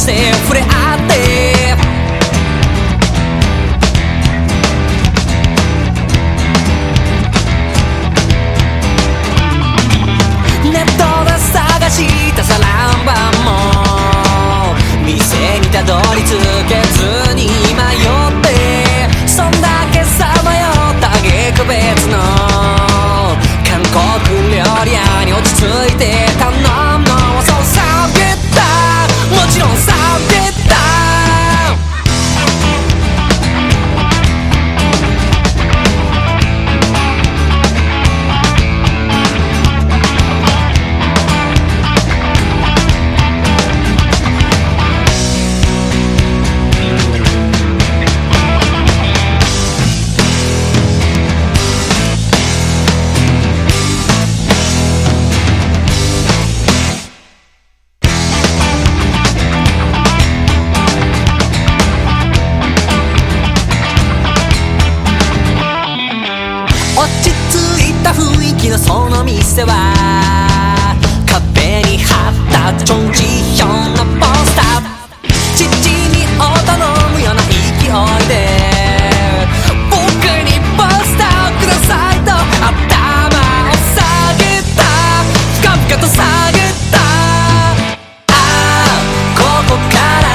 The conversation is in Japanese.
sofre até ついた雰囲気のその店は壁に貼ったチョンジヒョンのポスター。父にを頼むような勢いで僕にポスターをくださいと頭を下げた。深々と下げた。ああここから